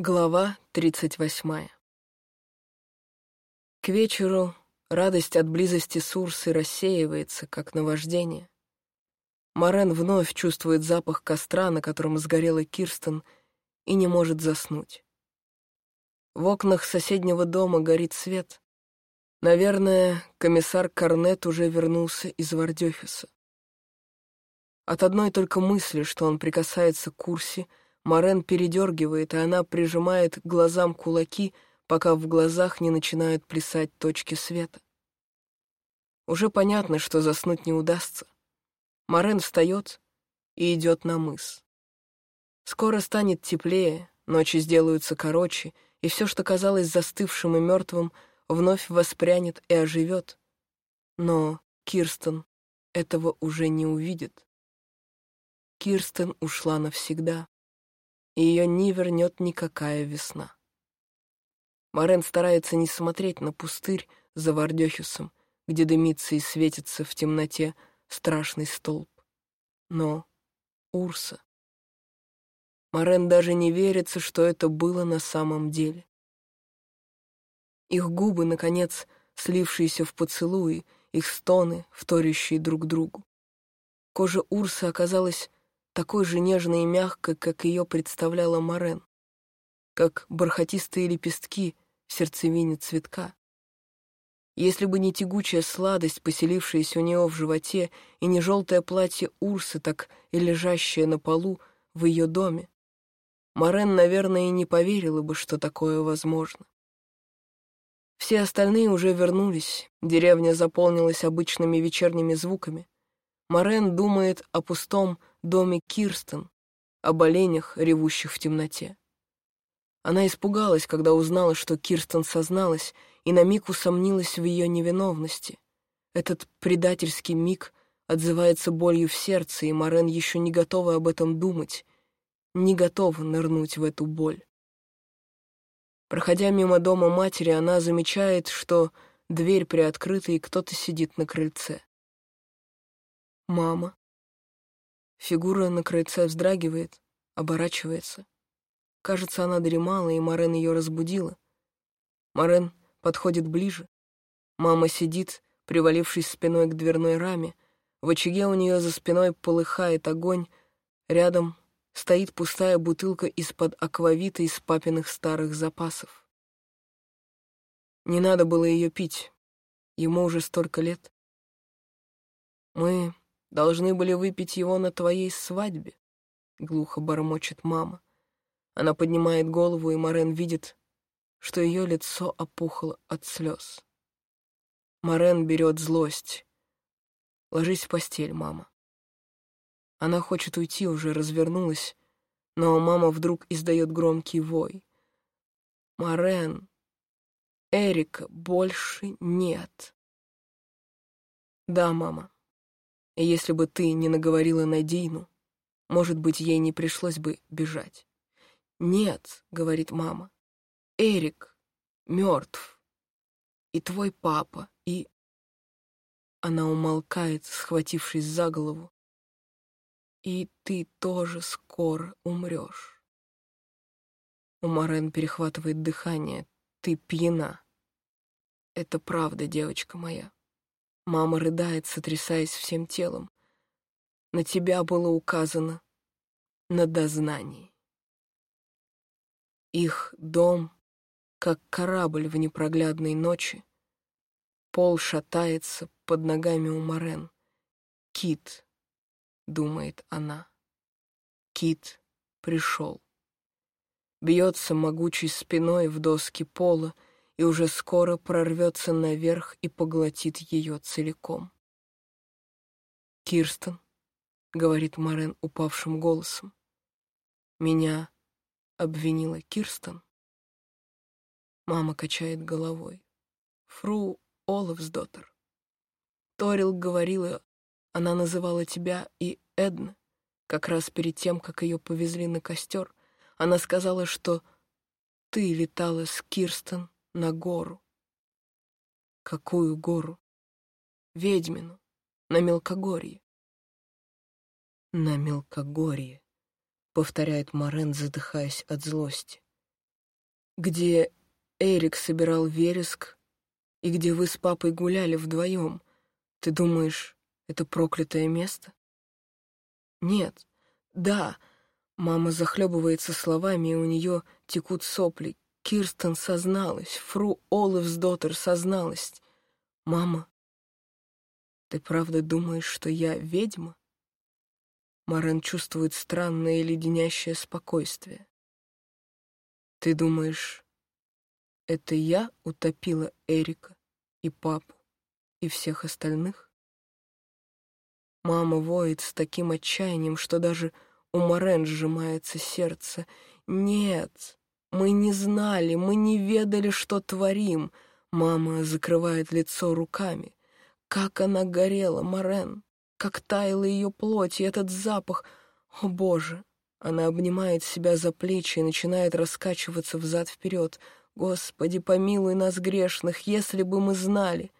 Глава тридцать восьмая. К вечеру радость от близости с Урсой рассеивается, как наваждение. Морен вновь чувствует запах костра, на котором сгорела Кирстен, и не может заснуть. В окнах соседнего дома горит свет. Наверное, комиссар Корнет уже вернулся из Вардёхиса. От одной только мысли, что он прикасается к Урсе, Морен передергивает, и она прижимает к глазам кулаки, пока в глазах не начинают плясать точки света. Уже понятно, что заснуть не удастся. Морен встает и идет на мыс. Скоро станет теплее, ночи сделаются короче, и все, что казалось застывшим и мертвым, вновь воспрянет и оживет. Но Кирстен этого уже не увидит. Кирстен ушла навсегда и ее не вернет никакая весна. Морен старается не смотреть на пустырь за Вардехюсом, где дымится и светится в темноте страшный столб. Но Урса... Морен даже не верится, что это было на самом деле. Их губы, наконец, слившиеся в поцелуи, их стоны, вторящие друг другу. Кожа Урсы оказалась такой же нежной и мягкой, как ее представляла Морен, как бархатистые лепестки в сердцевине цветка. Если бы не тягучая сладость, поселившаяся у нее в животе, и не желтое платье Урсы, так и лежащее на полу в ее доме, Морен, наверное, и не поверила бы, что такое возможно. Все остальные уже вернулись, деревня заполнилась обычными вечерними звуками. Морен думает о пустом доме Кирстен, об оленях, ревущих в темноте. Она испугалась, когда узнала, что Кирстен созналась, и на миг усомнилась в ее невиновности. Этот предательский миг отзывается болью в сердце, и Морен еще не готова об этом думать, не готова нырнуть в эту боль. Проходя мимо дома матери, она замечает, что дверь приоткрыта, и кто-то сидит на крыльце. Мама. Фигура на крыльце вздрагивает, оборачивается. Кажется, она дремала, и Марен ее разбудила. Марен подходит ближе. Мама сидит, привалившись спиной к дверной раме. В очаге у нее за спиной полыхает огонь. Рядом стоит пустая бутылка из-под аквавита из папиных старых запасов. Не надо было ее пить. Ему уже столько лет. Мы Должны были выпить его на твоей свадьбе», — глухо бормочет мама. Она поднимает голову, и Морен видит, что ее лицо опухло от слез. Морен берет злость. «Ложись в постель, мама». Она хочет уйти, уже развернулась, но мама вдруг издает громкий вой. «Морен, Эрика больше нет». «Да, мама», и если бы ты не наговорила на Дину, может быть, ей не пришлось бы бежать. «Нет», — говорит мама, — «Эрик мертв. И твой папа, и...» Она умолкает, схватившись за голову. «И ты тоже скоро умрешь». У Морен перехватывает дыхание. «Ты пьяна». «Это правда, девочка моя». Мама рыдает, сотрясаясь всем телом. На тебя было указано на дознании. Их дом, как корабль в непроглядной ночи, пол шатается под ногами у Морен. Кит, думает она. Кит пришел. Бьется могучей спиной в доски пола, и уже скоро прорвется наверх и поглотит ее целиком. «Кирстен», — говорит Морен упавшим голосом, — «меня обвинила Кирстен?» Мама качает головой. «Фру Олафсдоттер. Торил говорила, она называла тебя и Эдна, как раз перед тем, как ее повезли на костер. Она сказала, что ты летала с Кирстен на гору. Какую гору? Ведьмину, на мелкогорье. На мелкогорье, повторяет Морен, задыхаясь от злости. где Эрик собирал вереск и где вы с папой гуляли вдвоем. Ты думаешь, это проклятое место? Нет. Да. Мама захлебывается словами, и у нее текут сопли. Кирстен созналась, фру Олафсдоттер созналась. Мама, ты правда думаешь, что я ведьма? Марен чувствует странное леденящее спокойствие. Ты думаешь, это я утопила Эрика и папу и всех остальных? Мама воет с таким отчаянием, что даже у Марен сжимается сердце. Нет, мы не знали, мы не ведали, что творим. Мама закрывает лицо руками. Как она горела, Марен, как таяла ее плоть, и этот запах. О, Боже! Она обнимает себя за плечи и начинает раскачиваться взад-вперед. Господи, помилуй нас, грешных, если бы мы знали.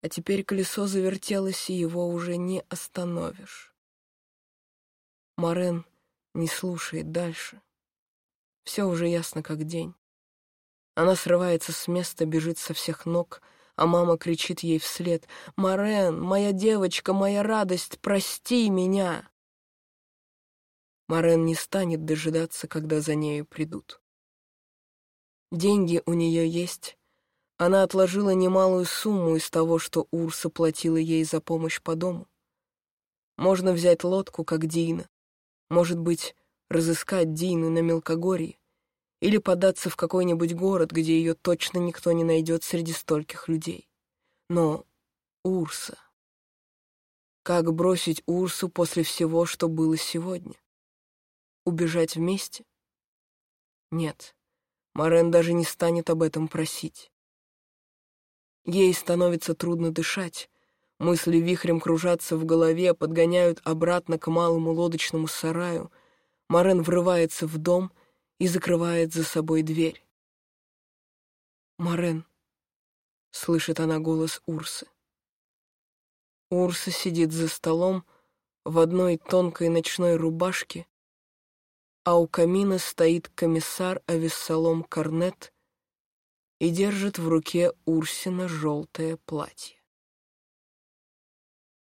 А теперь колесо завертелось, и его уже не остановишь. Марен не слушает дальше. Все уже ясно, как день. Она срывается с места, бежит со всех ног, а мама кричит ей вслед «Марен, моя девочка, моя радость, прости меня!» Марен не станет дожидаться, когда за нею придут. Деньги у нее есть. Она отложила немалую сумму из того, что Урса платила ей за помощь по дому. Можно взять лодку, как Дина. Может быть, разыскать Дину на Мелкогорье или податься в какой-нибудь город, где ее точно никто не найдет среди стольких людей. Но Урса... Как бросить Урсу после всего, что было сегодня? Убежать вместе? Нет, Морен даже не станет об этом просить. Ей становится трудно дышать. Мысли вихрем кружатся в голове, подгоняют обратно к малому лодочному сараю. Морен врывается в дом и закрывает за собой дверь. «Морен», — слышит она голос Урсы. Урса сидит за столом в одной тонкой ночной рубашке, а у камина стоит комиссар Авессалом Корнет и держит в руке Урсина желтое платье.